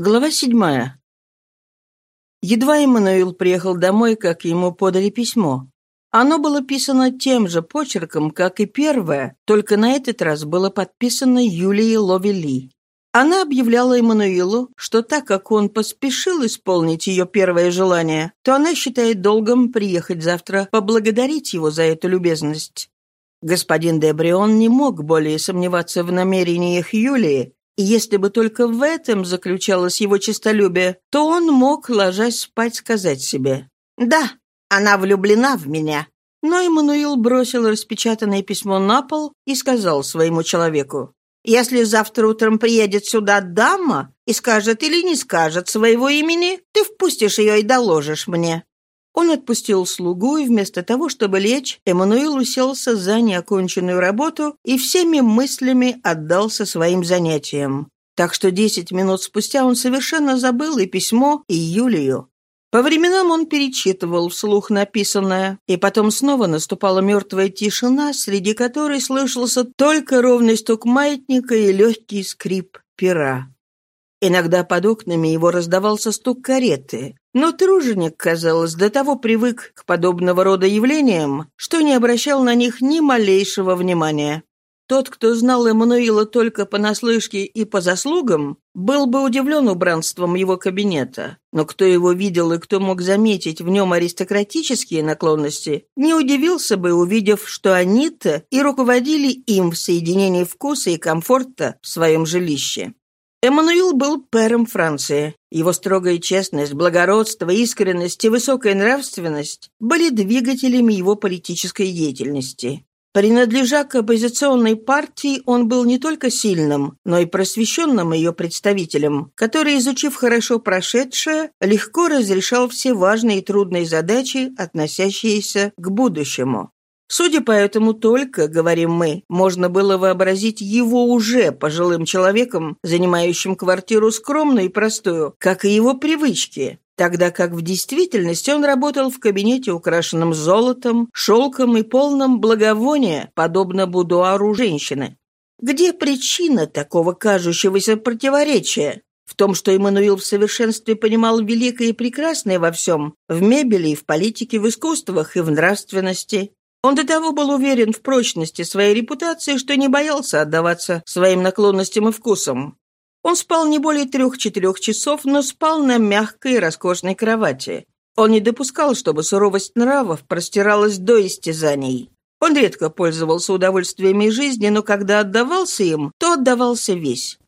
Глава седьмая. Едва Эммануил приехал домой, как ему подали письмо. Оно было писано тем же почерком, как и первое, только на этот раз было подписано Юлией Ловели. Она объявляла Эммануилу, что так как он поспешил исполнить ее первое желание, то она считает долгом приехать завтра поблагодарить его за эту любезность. Господин Дебрион не мог более сомневаться в намерениях Юлии, и если бы только в этом заключалось его честолюбие, то он мог, ложась спать, сказать себе «Да, она влюблена в меня». Но Эммануил бросил распечатанное письмо на пол и сказал своему человеку «Если завтра утром приедет сюда дама и скажет или не скажет своего имени, ты впустишь ее и доложишь мне». Он отпустил слугу, и вместо того, чтобы лечь, Эммануил уселся за неоконченную работу и всеми мыслями отдался своим занятиям. Так что десять минут спустя он совершенно забыл и письмо, и Юлию. По временам он перечитывал вслух написанное, и потом снова наступала мертвая тишина, среди которой слышался только ровный стук маятника и легкий скрип пера. Иногда под окнами его раздавался стук кареты, но труженик, казалось, до того привык к подобного рода явлениям, что не обращал на них ни малейшего внимания. Тот, кто знал Эммануила только понаслышке и по заслугам, был бы удивлен убранством его кабинета. Но кто его видел и кто мог заметить в нем аристократические наклонности, не удивился бы, увидев, что они-то и руководили им в соединении вкуса и комфорта в своем жилище. Эммануил был пэром Франции. Его строгая честность, благородство, искренность и высокая нравственность были двигателями его политической деятельности. Принадлежа к оппозиционной партии, он был не только сильным, но и просвещенным ее представителем, который, изучив хорошо прошедшее, легко разрешал все важные и трудные задачи, относящиеся к будущему. Судя по этому только, говорим мы, можно было вообразить его уже пожилым человеком, занимающим квартиру скромную и простую, как и его привычки, тогда как в действительности он работал в кабинете, украшенном золотом, шелком и полном благовония, подобно будуару женщины. Где причина такого кажущегося противоречия? В том, что Эммануил в совершенстве понимал великое и прекрасное во всем, в мебели, в политике, в искусствах и в нравственности, он до того был уверен в прочности своей репутации, что не боялся отдаваться своим наклонностям и вкусам. Он спал не более трех-четырех часов, но спал на мягкой и роскошной кровати. Он не допускал, чтобы суровость нравов простиралась до истязаний. Он редко пользовался удовольствиями жизни, но когда отдавался им, то отдавался весь.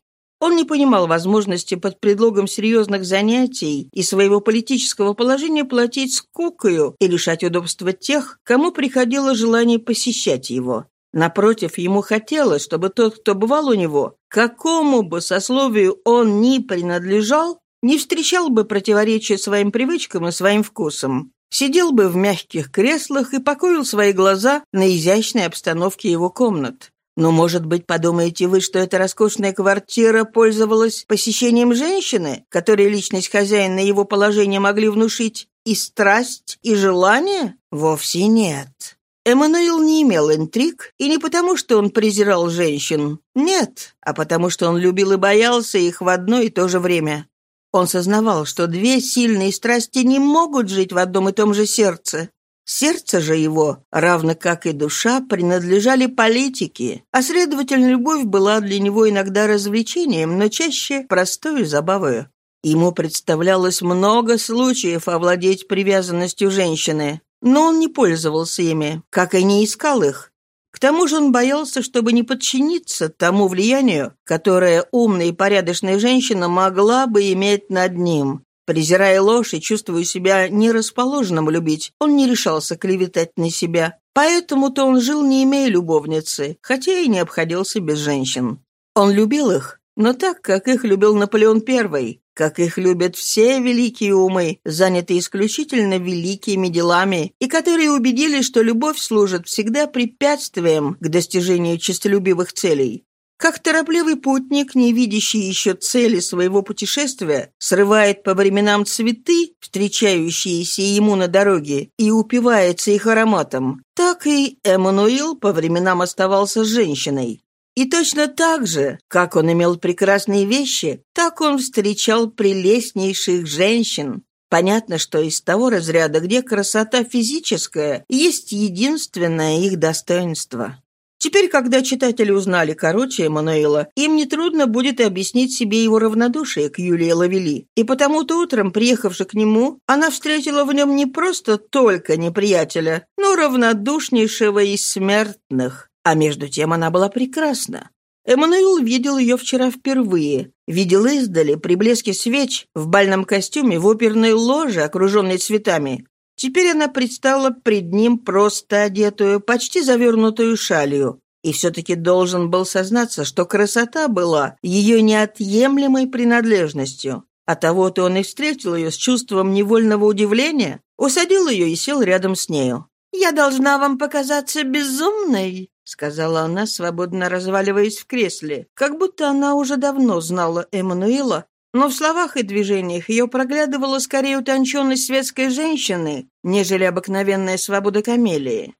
Он не понимал возможности под предлогом серьезных занятий и своего политического положения платить скукою и лишать удобства тех, кому приходило желание посещать его. Напротив, ему хотелось, чтобы тот, кто бывал у него, какому бы сословию он ни принадлежал, не встречал бы противоречия своим привычкам и своим вкусам. Сидел бы в мягких креслах и покоил свои глаза на изящной обстановке его комнат. Но, может быть, подумаете вы, что эта роскошная квартира пользовалась посещением женщины, которой личность хозяина и его положение могли внушить и страсть, и желание? Вовсе нет. Эммануил не имел интриг, и не потому, что он презирал женщин. Нет, а потому, что он любил и боялся их в одно и то же время. Он сознавал, что две сильные страсти не могут жить в одном и том же сердце. Сердце же его, равно как и душа, принадлежали политике, а, следовательно, любовь была для него иногда развлечением, но чаще простой забавой. Ему представлялось много случаев овладеть привязанностью женщины, но он не пользовался ими, как и не искал их. К тому же он боялся, чтобы не подчиниться тому влиянию, которое умная и порядочная женщина могла бы иметь над ним, Презирая ложь и чувствуя себя нерасположенным любить, он не решался клеветать на себя. Поэтому-то он жил, не имея любовницы, хотя и не обходился без женщин. Он любил их, но так, как их любил Наполеон I, как их любят все великие умы, занятые исключительно великими делами, и которые убедились, что любовь служит всегда препятствием к достижению честолюбивых целей. Как торопливый путник, не видящий еще цели своего путешествия, срывает по временам цветы, встречающиеся ему на дороге, и упивается их ароматом, так и Эммануил по временам оставался женщиной. И точно так же, как он имел прекрасные вещи, так он встречал прелестнейших женщин. Понятно, что из того разряда, где красота физическая, есть единственное их достоинство. Теперь, когда читатели узнали короче Эммануила, им нетрудно будет объяснить себе его равнодушие к Юлии Лавели. И потому-то утром, приехавши к нему, она встретила в нем не просто только неприятеля, но равнодушнейшего из смертных. А между тем она была прекрасна. Эммануил видел ее вчера впервые. Видел издали, при блеске свеч, в бальном костюме, в оперной ложе, окруженной цветами. Теперь она предстала пред ним просто одетую, почти завернутую шалью. И все-таки должен был сознаться, что красота была ее неотъемлемой принадлежностью. А того-то он и встретил ее с чувством невольного удивления, усадил ее и сел рядом с нею. «Я должна вам показаться безумной», — сказала она, свободно разваливаясь в кресле, как будто она уже давно знала Эммануила но в словах и движениях ее проглядывала скорее утонченность светской женщины, нежели обыкновенная свобода камелии.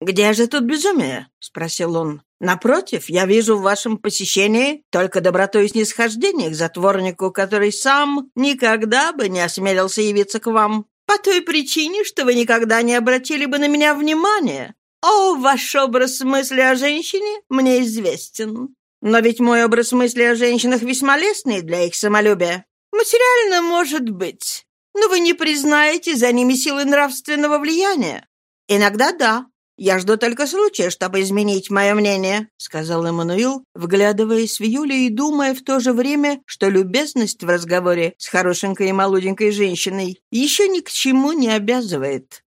«Где же тут безумие?» — спросил он. «Напротив, я вижу в вашем посещении только доброту и снисхождение к затворнику, который сам никогда бы не осмелился явиться к вам, по той причине, что вы никогда не обратили бы на меня внимания. О, ваш образ мысли о женщине мне известен. Но ведь мой образ мысли о женщинах весьма лестный для их самолюбия. Материально может быть, но вы не признаете за ними силы нравственного влияния. Иногда да. Я жду только случая, чтобы изменить мое мнение», — сказал Эммануил, вглядываясь в Юлю и думая в то же время, что любезность в разговоре с хорошенькой и молоденькой женщиной еще ни к чему не обязывает.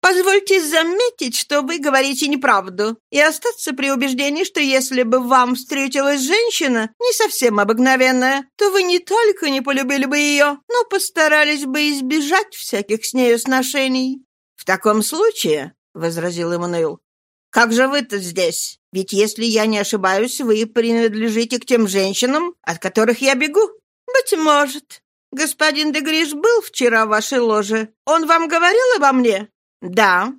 Позвольте заметить, что вы говорите неправду, и остаться при убеждении, что если бы вам встретилась женщина, не совсем обыкновенная, то вы не только не полюбили бы ее, но постарались бы избежать всяких с нею сношений. В таком случае, — возразил Эммануил, — как же вы-то здесь? Ведь, если я не ошибаюсь, вы принадлежите к тем женщинам, от которых я бегу. Быть может. Господин Дегриш был вчера в вашей ложе. Он вам говорил обо мне? «Да».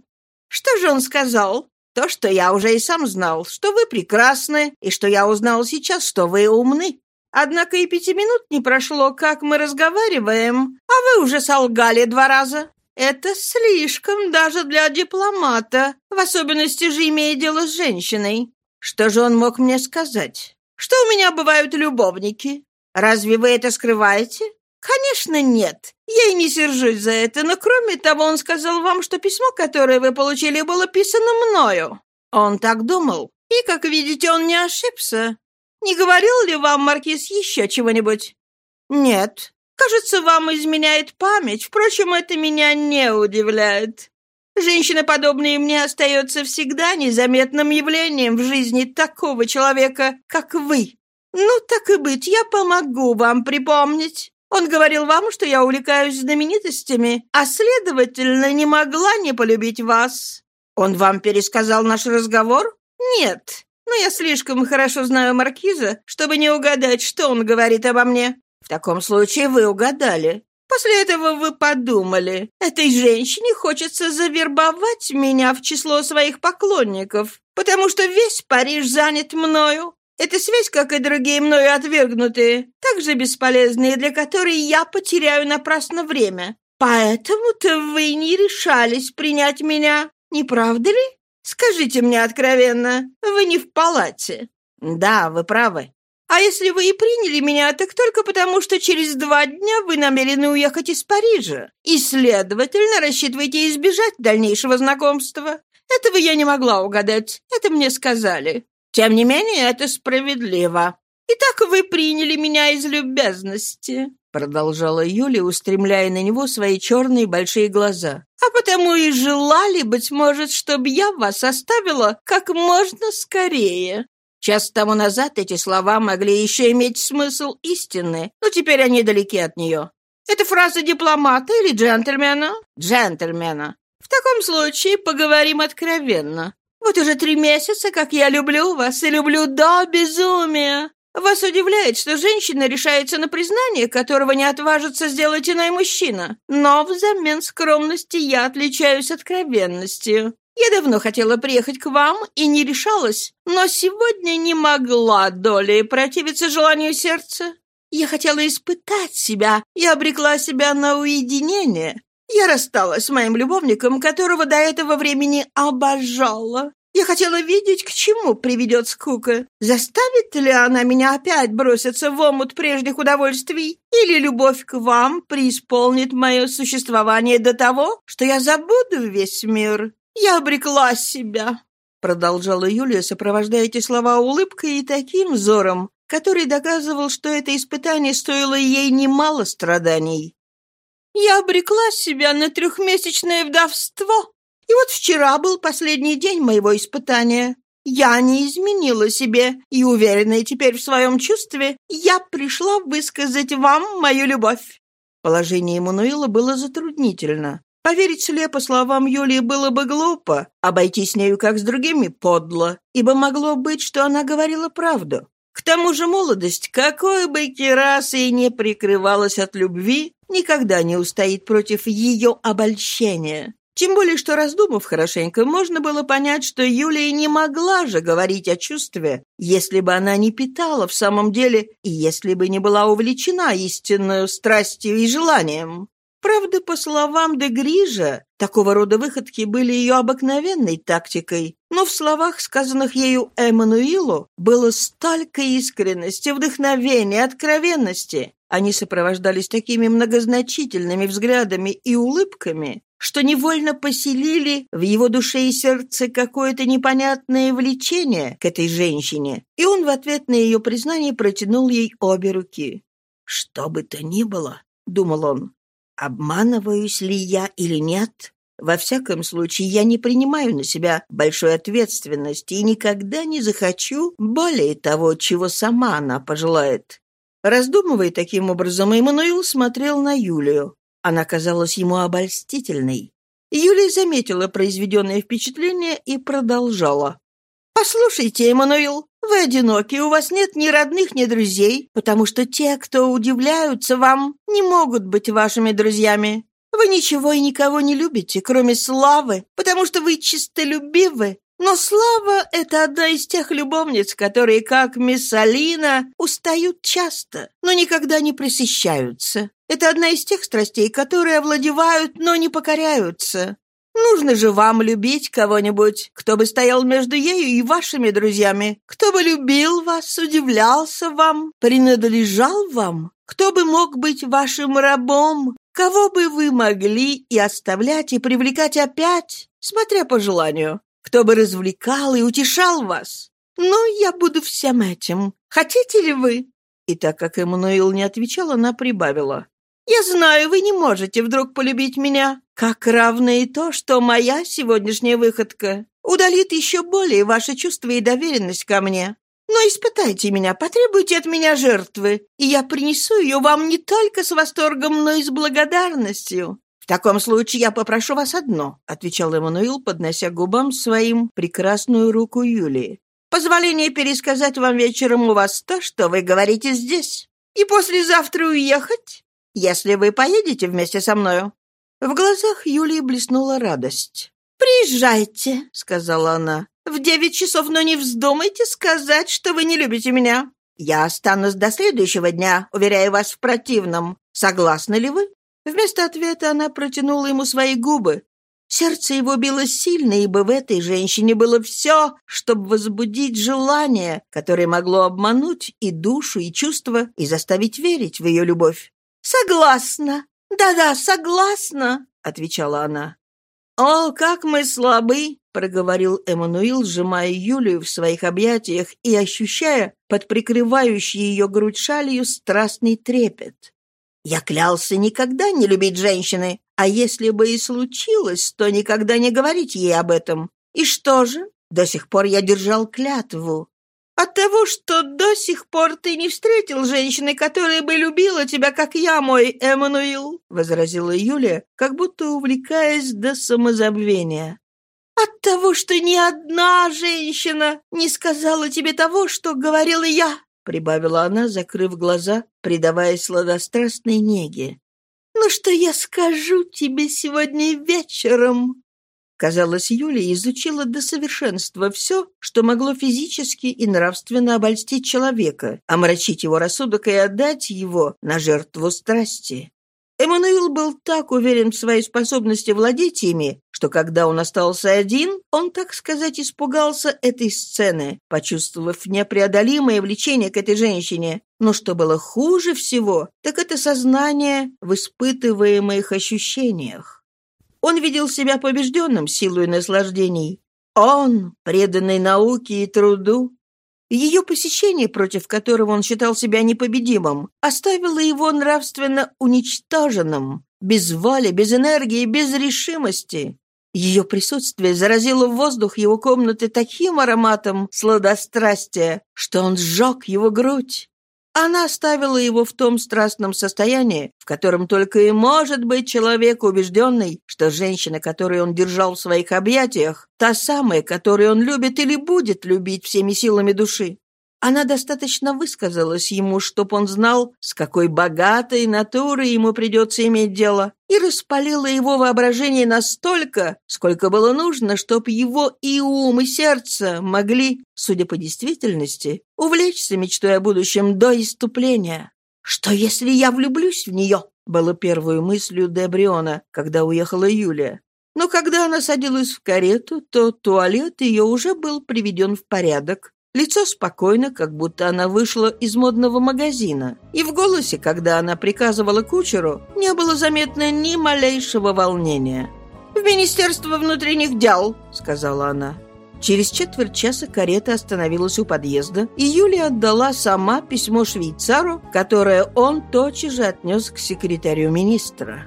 «Что же он сказал?» «То, что я уже и сам знал, что вы прекрасны, и что я узнал сейчас, что вы умны. Однако и пяти минут не прошло, как мы разговариваем, а вы уже солгали два раза. Это слишком даже для дипломата, в особенности же имея дело с женщиной. Что же он мог мне сказать? Что у меня бывают любовники? Разве вы это скрываете? «Конечно, нет. Я и не сержусь за это, но кроме того он сказал вам, что письмо, которое вы получили, было писано мною. Он так думал. И, как видите, он не ошибся. Не говорил ли вам, Маркиз, еще чего-нибудь?» «Нет. Кажется, вам изменяет память. Впрочем, это меня не удивляет. Женщина, подобная мне, остается всегда незаметным явлением в жизни такого человека, как вы. Ну, так и быть, я помогу вам припомнить. Он говорил вам, что я увлекаюсь знаменитостями, а, следовательно, не могла не полюбить вас. Он вам пересказал наш разговор? Нет. Но я слишком хорошо знаю Маркиза, чтобы не угадать, что он говорит обо мне. В таком случае вы угадали. После этого вы подумали, этой женщине хочется завербовать меня в число своих поклонников, потому что весь Париж занят мною. Эта связь, как и другие мною отвергнутые, также бесполезны, и для которой я потеряю напрасно время. Поэтому-то вы не решались принять меня, не правда ли? Скажите мне откровенно, вы не в палате. Да, вы правы. А если вы и приняли меня, так только потому, что через два дня вы намерены уехать из Парижа. И, следовательно, рассчитываете избежать дальнейшего знакомства. Этого я не могла угадать. Это мне сказали. Тем не менее, это справедливо. Итак, вы приняли меня из любезности, продолжала Юля, устремляя на него свои черные большие глаза. А потому и желали, быть может, чтобы я вас оставила как можно скорее. Час тому назад эти слова могли еще иметь смысл истины, но теперь они далеки от нее. Это фраза дипломата или джентльмена? Джентльмена. В таком случае поговорим откровенно. Вот уже три месяца, как я люблю вас и люблю до безумия. Вас удивляет, что женщина решается на признание, которого не отважится сделать иной мужчина. Но взамен скромности я отличаюсь откровенностью. Я давно хотела приехать к вам и не решалась, но сегодня не могла долей противиться желанию сердца. Я хотела испытать себя и обрекла себя на уединение. Я рассталась с моим любовником, которого до этого времени обожала. Я хотела видеть, к чему приведет скука. Заставит ли она меня опять броситься в омут прежних удовольствий? Или любовь к вам преисполнит мое существование до того, что я забуду весь мир? Я обрекла себя, продолжала Юлия, сопровождая эти слова улыбкой и таким взором, который доказывал, что это испытание стоило ей немало страданий. «Я обрекла себя на трехмесячное вдовство, и вот вчера был последний день моего испытания. Я не изменила себе, и, уверенная теперь в своем чувстве, я пришла высказать вам мою любовь». Положение Эммануила было затруднительно. Поверить слепо словам Юлии было бы глупо, обойтись с нею как с другими подло, ибо могло быть, что она говорила правду. К тому же молодость, какой бы керасой не прикрывалась от любви, никогда не устоит против ее обольщения. Тем более, что, раздумав хорошенько, можно было понять, что Юлия не могла же говорить о чувстве, если бы она не питала в самом деле и если бы не была увлечена истинной страстью и желанием. Правда, по словам де Грижа, такого рода выходки были ее обыкновенной тактикой, но в словах, сказанных ею Эммануилу, было столько искренности, вдохновения, откровенности. Они сопровождались такими многозначительными взглядами и улыбками, что невольно поселили в его душе и сердце какое-то непонятное влечение к этой женщине, и он в ответ на ее признание протянул ей обе руки. «Что бы то ни было», — думал он, Обманываюсь ли я или нет? Во всяком случае, я не принимаю на себя большой ответственности и никогда не захочу более того, чего сама она пожелает. Раздумывая таким образом, Эммануил смотрел на Юлию. Она казалась ему обольстительной. Юлия заметила произведенное впечатление и продолжала. «Послушайте, Эммануил, вы одиноки, у вас нет ни родных, ни друзей, потому что те, кто удивляются вам, не могут быть вашими друзьями. Вы ничего и никого не любите, кроме славы, потому что вы чистолюбивы. Но слава — это одна из тех любовниц, которые, как мисс Алина, устают часто, но никогда не пресыщаются. Это одна из тех страстей, которые овладевают, но не покоряются. Нужно же вам любить кого-нибудь, кто бы стоял между ею и вашими друзьями, кто бы любил вас, удивлялся вам, принадлежал вам, кто бы мог быть вашим рабом, кого бы вы могли и оставлять, и привлекать опять, смотря по желанию, кто бы развлекал и утешал вас. Ну, я буду всем этим. Хотите ли вы?» И так как Эммануил не отвечал, она прибавила. «Я знаю, вы не можете вдруг полюбить меня. Как равно и то, что моя сегодняшняя выходка удалит еще более ваши чувства и доверенность ко мне. Но испытайте меня, потребуйте от меня жертвы, и я принесу ее вам не только с восторгом, но и с благодарностью. В таком случае я попрошу вас одно, отвечал Эммануил, поднося губам своим прекрасную руку Юлии. Позволение пересказать вам вечером у вас то, что вы говорите здесь. И послезавтра уехать, если вы поедете вместе со мною. В глазах Юлии блеснула радость. «Приезжайте», — сказала она. «В девять часов, но не вздумайте сказать, что вы не любите меня. Я останусь до следующего дня, уверяю вас в противном. Согласны ли вы?» Вместо ответа она протянула ему свои губы. Сердце его било сильно, ибо в этой женщине было все, чтобы возбудить желание, которое могло обмануть и душу, и чувства, и заставить верить в ее любовь. «Согласна», «Да-да, согласна», — отвечала она. «О, как мы слабы!» — проговорил Эммануил, сжимая Юлию в своих объятиях и ощущая под прикрывающей ее грудь шалью страстный трепет. «Я клялся никогда не любить женщины, а если бы и случилось, то никогда не говорить ей об этом. И что же? До сих пор я держал клятву. От того, что до сих пор ты не встретил женщины, которая бы любила тебя, как я, мой Эммануил», — возразила Юлия, как будто увлекаясь до самозабвения. «От того, что ни одна женщина не сказала тебе того, что говорила я», — прибавила она, закрыв глаза, предаваясь сладострастной неге. «Ну что я скажу тебе сегодня вечером?» Казалось, Юлия изучила до совершенства все, что могло физически и нравственно обольстить человека, омрачить его рассудок и отдать его на жертву страсти. Эммануил был так уверен в своей способности владеть ими, что когда он остался один, он, так сказать, испугался этой сцены, почувствовав непреодолимое влечение к этой женщине. Но что было хуже всего, так это сознание в испытываемых ощущениях. Он видел себя побежденным силой наслаждений. Он, преданный науке и труду, ее посещение, против которого он считал себя непобедимым, оставило его нравственно уничтоженным, без воли, без энергии, без решимости. Ее присутствие заразило воздух его комнаты таким ароматом сладострастия, что он сжег его грудь. Она оставила его в том страстном состоянии, в котором только и может быть человек убежденный, что женщина, которую он держал в своих объятиях, та самая, которую он любит или будет любить всеми силами души. Она достаточно высказалась ему, чтоб он знал, с какой богатой натурой ему придется иметь дело, и распалила его воображение настолько, сколько было нужно, чтоб его и ум, и сердце могли, судя по действительности, увлечься мечтой о будущем до иступления. «Что, если я влюблюсь в нее?» было первой мыслью Дебриона, когда уехала Юлия. Но когда она садилась в карету, то туалет ее уже был приведен в порядок, Лицо спокойно, как будто она вышла из модного магазина. И в голосе, когда она приказывала кучеру, не было заметно ни малейшего волнения. «В Министерство внутренних дел», — сказала она. Через четверть часа карета остановилась у подъезда, и Юлия отдала сама письмо швейцару, которое он тотчас же отнес к секретарю министра.